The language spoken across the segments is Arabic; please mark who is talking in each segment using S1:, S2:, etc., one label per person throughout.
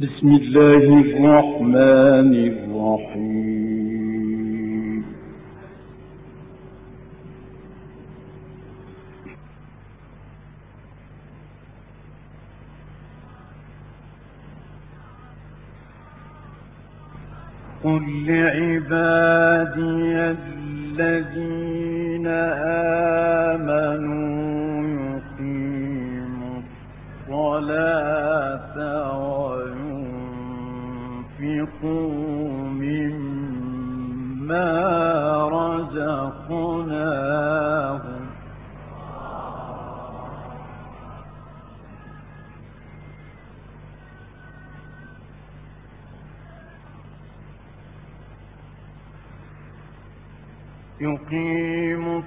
S1: بسم الله الرحمن الرحيم. قل لعبادي الذين آمنوا يقيموا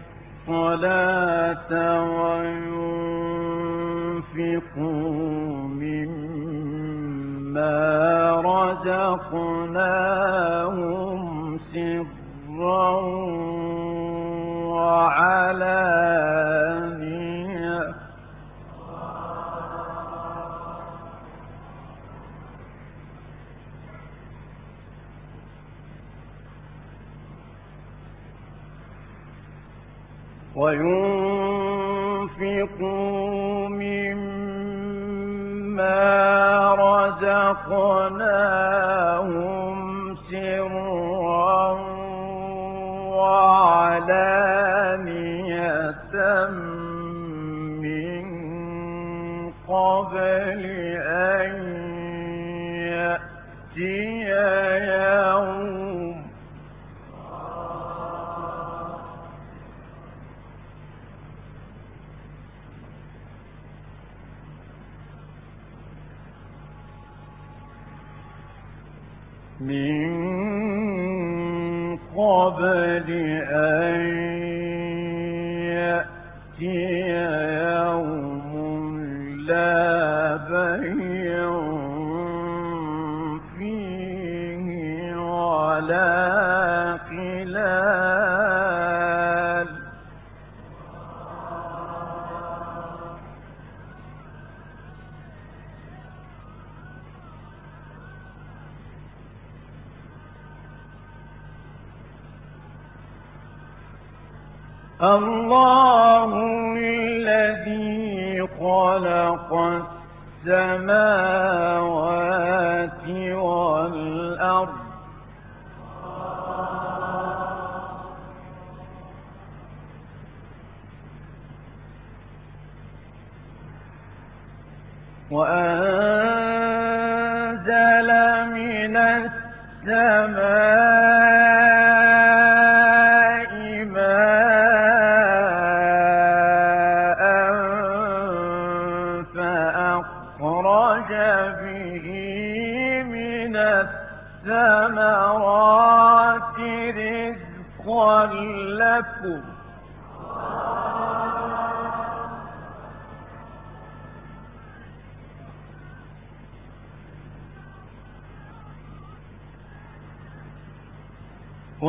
S1: الصلاة وينفقوا رزقناهم سرا وعلانية. وينفقوا رزقناهم من الله الذي خلق السماوات والأرض. وأنزل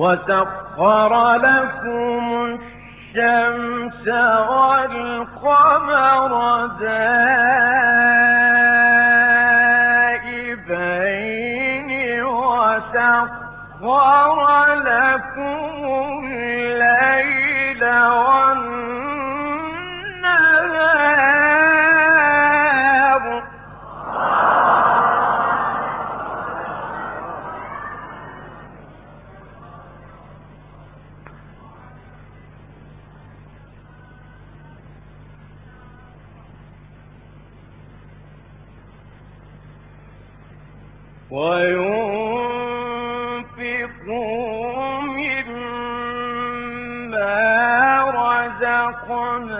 S1: وسخر لكم الشمس والقمر دائبين وسخر لكم رزقناهم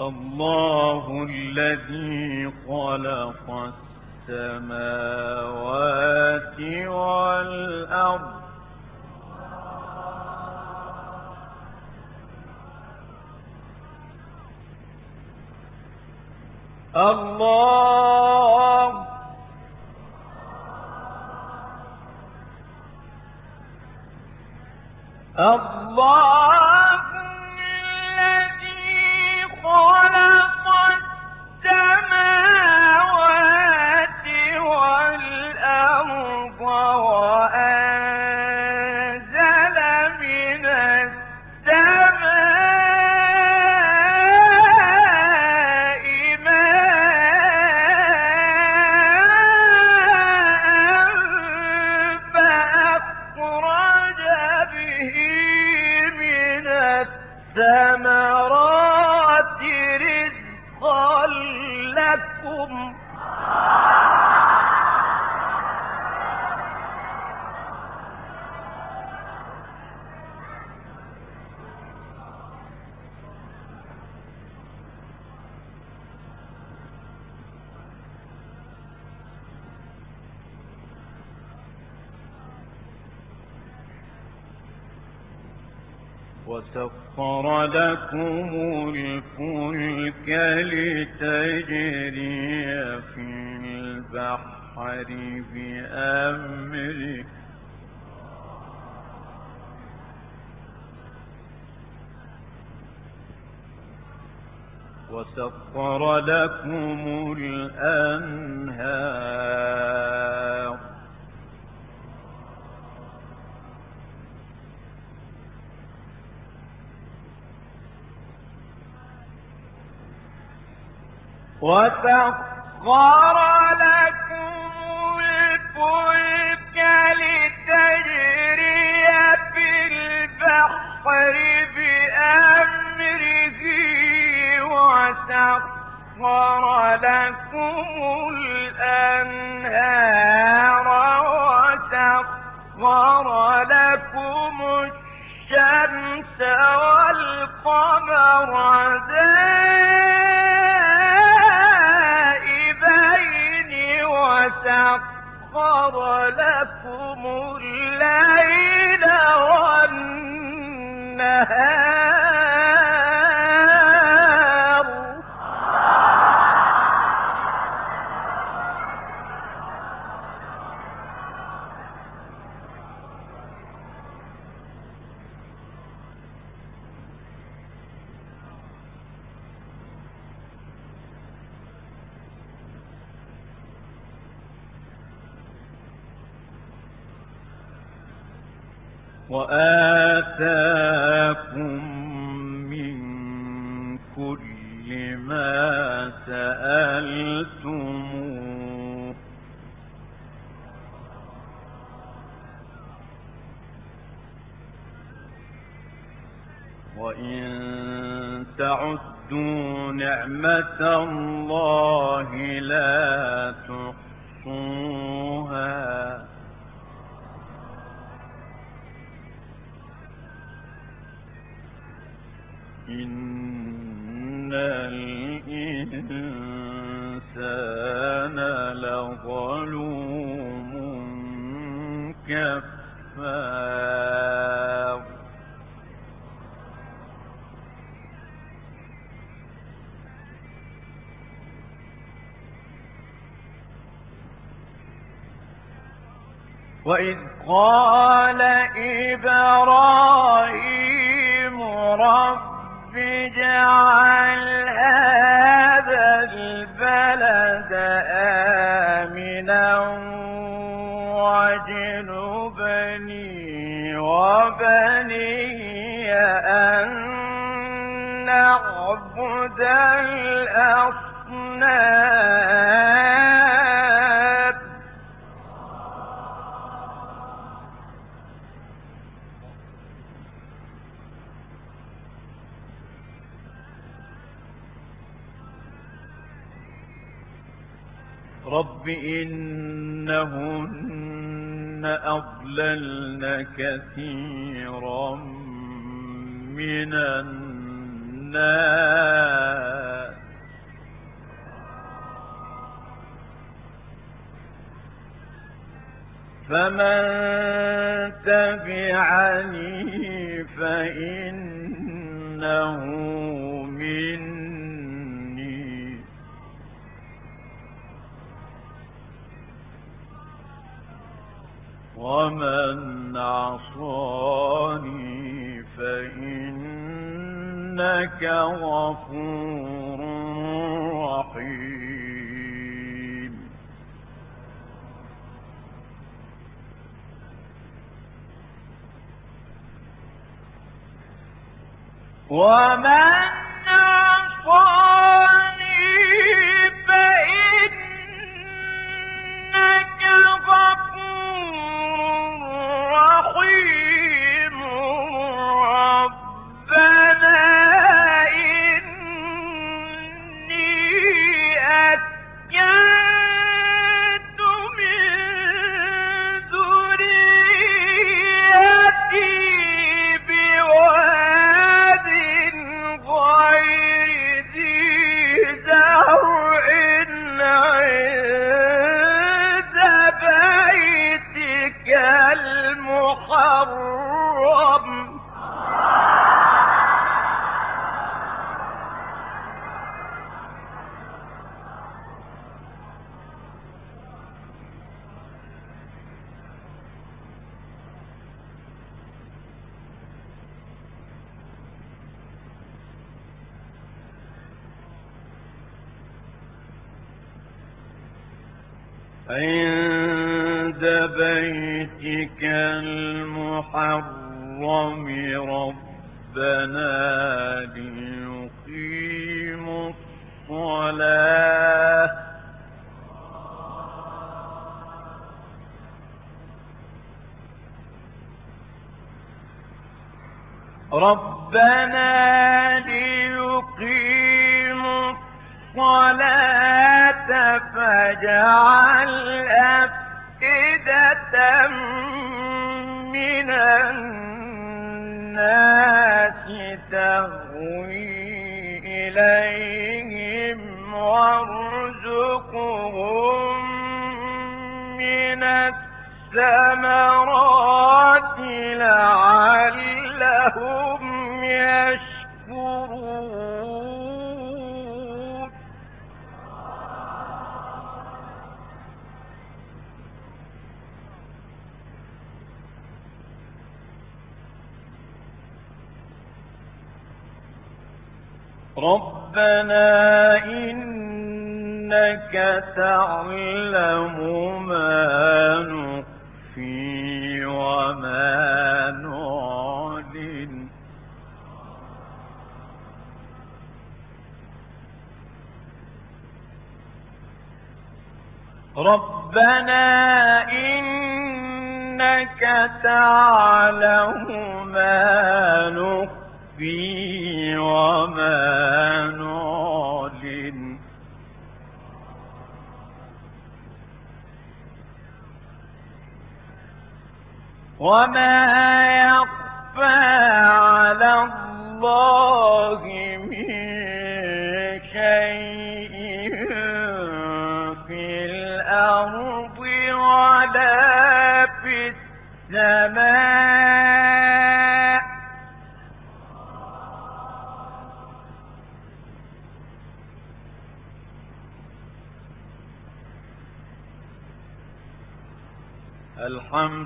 S2: الله الذي خلق السماوات والأرض. الله. الله. وسخر لكم الفلك لتجري البحر بأمره وسخر لكم الأنهار. وسخر لكم وسخر لكم الأنهار لكم الشمس والقمر سخر لكم الليل والنهار وآتاكم من كل ما سألتموه. وإن تعدوا نعمة الله قال إبراهيم رب اجعل هذا البلد آمنا وبني أن الأصنام. رب إنهن أضللن كثيرا من الناس. فمن تبعني فإنه ومن عصاني فإنك غفور رحيم. ومن عند بيتك المحرم ربنا ليقيموا الصلاة. ربنا ليقيموا الصلاة. فاجعل أفئدة من الناس تهوي إليهم وارزقهم من الثمرات لعلهم ربنا إنك تعلم ما نخفي وما نعلن ربنا إنك تعلم ما نخفي وما يخفى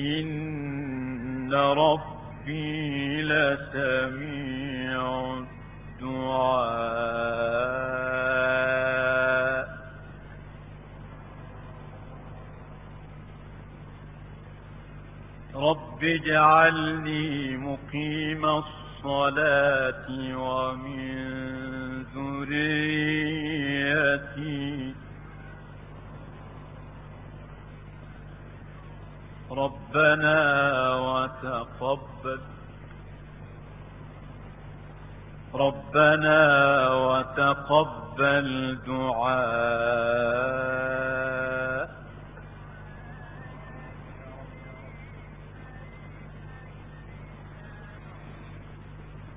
S2: إن ربي لسميع الدعاء. رب اجعلني مقيم الصلاة ومن ذريتي ربنا وتقبل. ربنا وتقبل دعاء.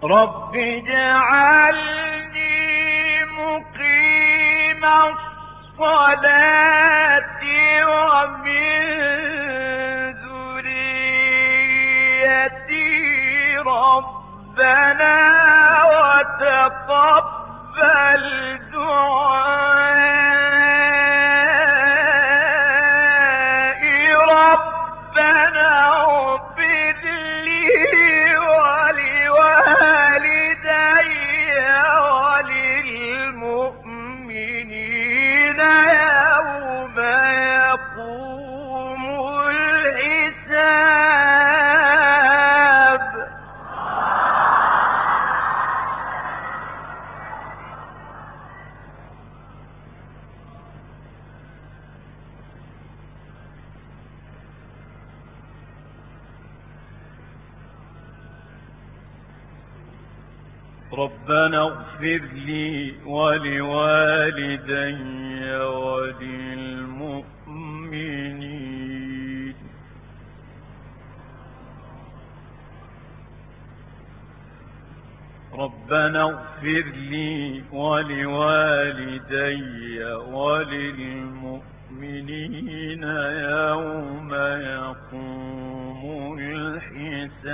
S1: رب اجعلني مقيم الصلاة ومن ربنا وتقبل
S2: ربنا اغفر لي ولوالدي وللمؤمنين. ربنا اغفر لي ولوالدي وللمؤمنين يوم يقوم الحساب.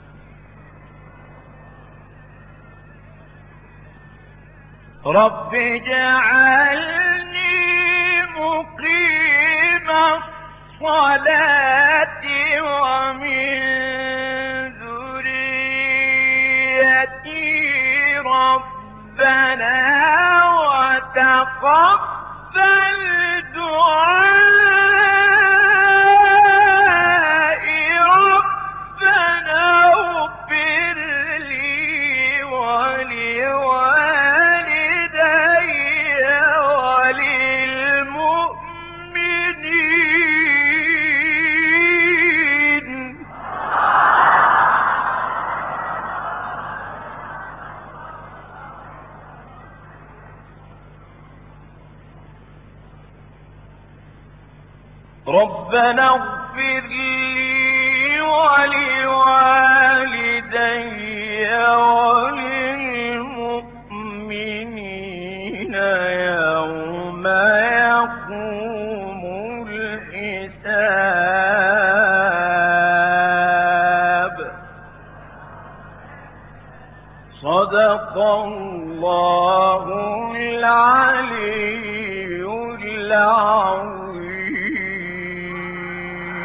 S1: رب اجعلني مقيم الصلاة. ربنا اغفر لي ولوالدي